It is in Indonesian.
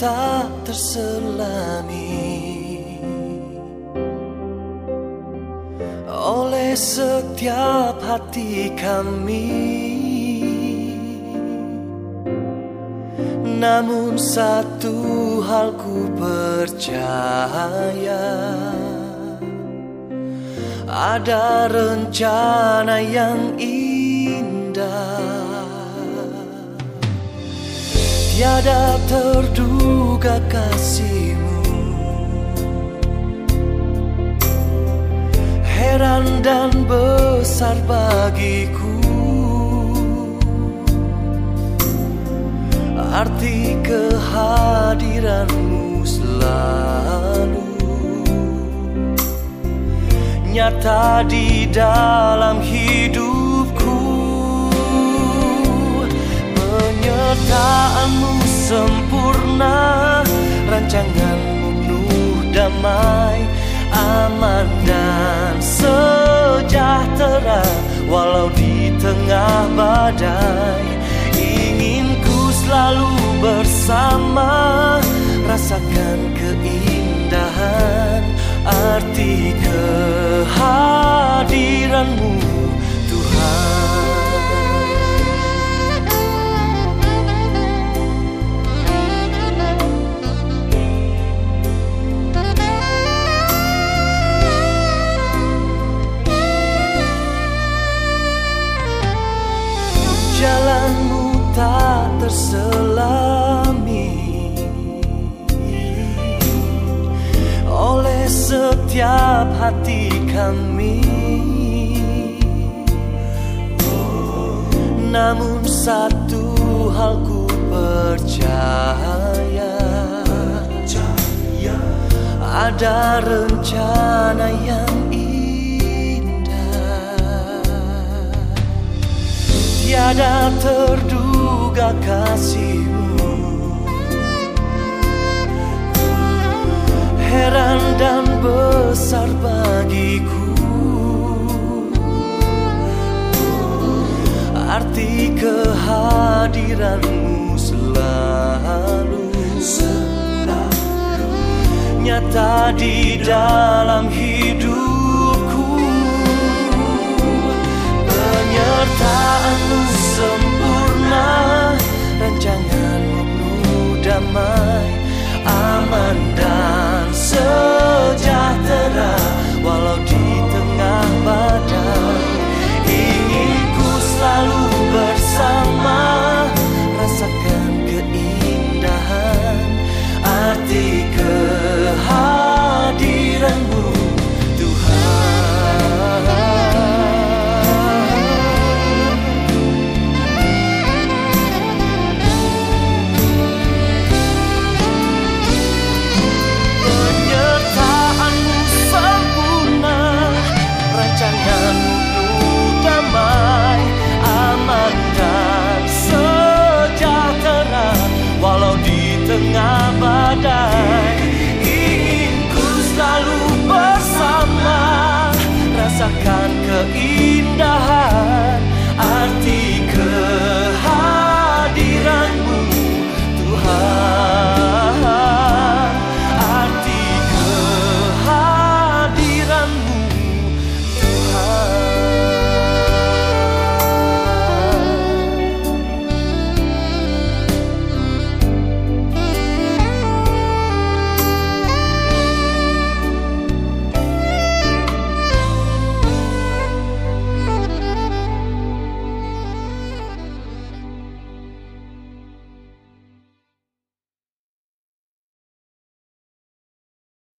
tak terselami. Oleh setiap hati kami. Namun satu hal ku percaya. Ada rencana yang indah Tiada terduga kasihmu. Heran dan besar bagiku. Arti kehadiranmu selalu Nyata di dalam hidupku Penyertaanmu sempurna Rancanganmu penuh damai Aman dan sejahtera Walau di tengah badai. Selalu bersama Rasakan keindahan arti kehadiranmu terselami. Oleh setiap hati kami. Namun satu hal ku percaya. Ada rencana yang indah. Tiada terduga juga kasihmu. Heran dan besar bagiku. Arti kehadiranmu selalu Nyata di dalam hidupku. Penyertaanmu sempurna